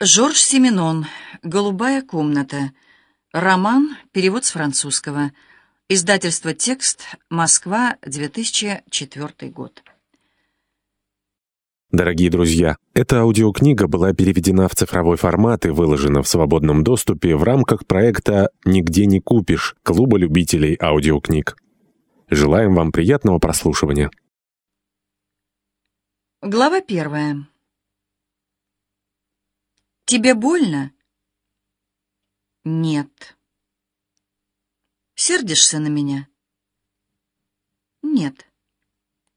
Жорж Семенон. «Голубая комната». Роман. Перевод с французского. Издательство «Текст». Москва. 2004 год. Дорогие друзья, эта аудиокнига была переведена в цифровой формат и выложена в свободном доступе в рамках проекта «Нигде не купишь» Клуба любителей аудиокниг. Желаем вам приятного прослушивания. Глава первая. Тебе больно? Нет. Сердишься на меня? Нет.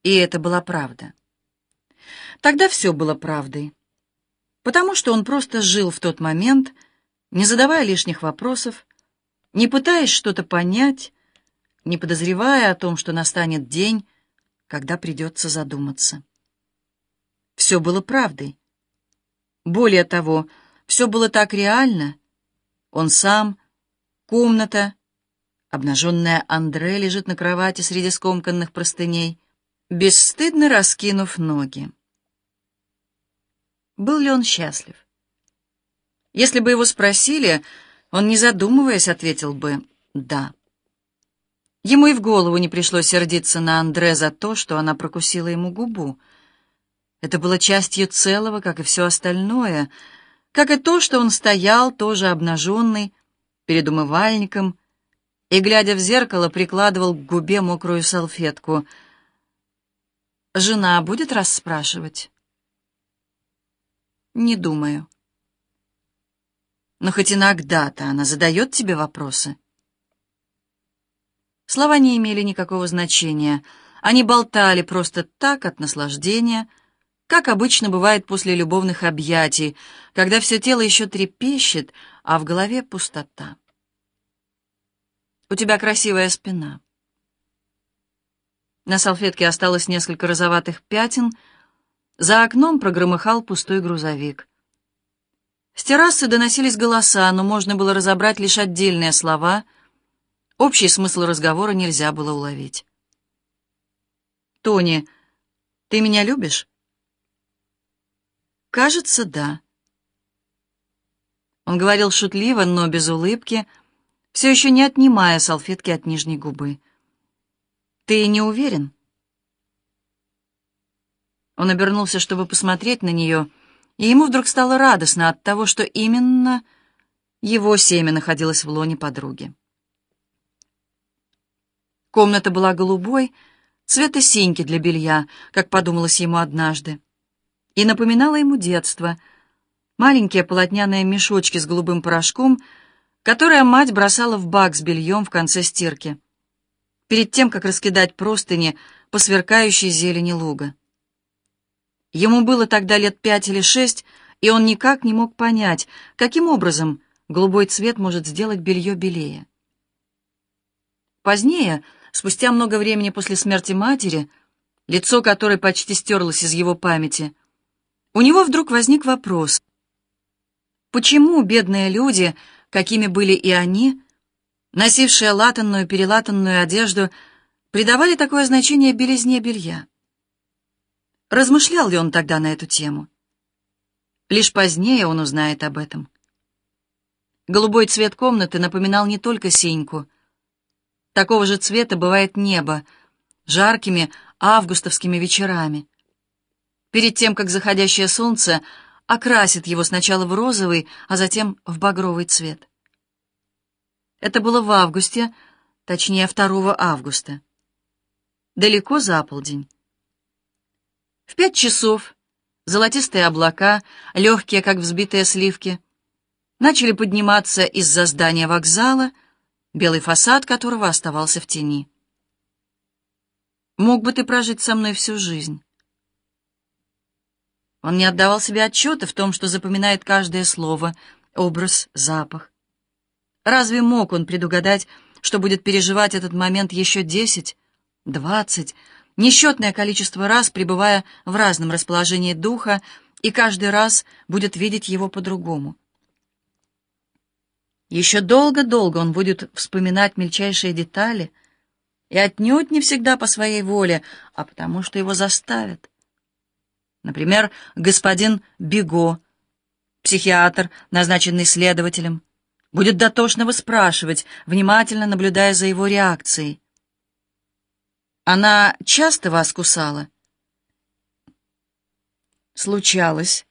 И это была правда. Тогда все было правдой. Потому что он просто жил в тот момент, не задавая лишних вопросов, не пытаясь что-то понять, не подозревая о том, что настанет день, когда придется задуматься. Все было правдой. Более того, все было так реально. Он сам, комната, обнаженная Андре лежит на кровати среди скомканных простыней, бесстыдно раскинув ноги. Был ли он счастлив? Если бы его спросили, он, не задумываясь, ответил бы «да». Ему и в голову не пришло сердиться на Андре за то, что она прокусила ему губу — это было частью целого, как и все остальное, как и то, что он стоял, тоже обнаженный, перед умывальником, и, глядя в зеркало, прикладывал к губе мокрую салфетку. «Жена будет расспрашивать?» «Не думаю». «Но хоть иногда-то она задает тебе вопросы?» Слова не имели никакого значения. Они болтали просто так от наслаждения — как обычно бывает после любовных объятий, когда все тело еще трепещет, а в голове пустота. «У тебя красивая спина». На салфетке осталось несколько розоватых пятен, за окном прогромыхал пустой грузовик. С террасы доносились голоса, но можно было разобрать лишь отдельные слова. Общий смысл разговора нельзя было уловить. «Тони, ты меня любишь?» «Кажется, да». Он говорил шутливо, но без улыбки, все еще не отнимая салфетки от нижней губы. «Ты не уверен?» Он обернулся, чтобы посмотреть на нее, и ему вдруг стало радостно от того, что именно его семя находилось в лоне подруги. Комната была голубой, цвета синьки для белья, как подумалось ему однажды и напоминала ему детство. Маленькие полотняные мешочки с голубым порошком, которые мать бросала в бак с бельем в конце стирки, перед тем, как раскидать простыни по сверкающей зелени луга. Ему было тогда лет пять или шесть, и он никак не мог понять, каким образом голубой цвет может сделать белье белее. Позднее, спустя много времени после смерти матери, лицо которой почти стерлось из его памяти, у него вдруг возник вопрос. Почему бедные люди, какими были и они, носившие латанную, перелатанную одежду, придавали такое значение белизне белья? Размышлял ли он тогда на эту тему? Лишь позднее он узнает об этом. Голубой цвет комнаты напоминал не только синьку. Такого же цвета бывает небо, жаркими августовскими вечерами перед тем, как заходящее солнце окрасит его сначала в розовый, а затем в багровый цвет. Это было в августе, точнее 2 августа. Далеко за полдень. В пять часов золотистые облака, легкие, как взбитые сливки, начали подниматься из-за здания вокзала, белый фасад которого оставался в тени. «Мог бы ты прожить со мной всю жизнь?» Он не отдавал себе отчета в том, что запоминает каждое слово, образ, запах. Разве мог он предугадать, что будет переживать этот момент еще десять, двадцать, несчетное количество раз, пребывая в разном расположении духа, и каждый раз будет видеть его по-другому? Еще долго-долго он будет вспоминать мельчайшие детали, и отнюдь не всегда по своей воле, а потому что его заставят. Например, господин Бего, Психиатр, назначенный следователем, будет дотошно выспрашивать, внимательно наблюдая за его реакцией. Она часто вас кусала? Случалось.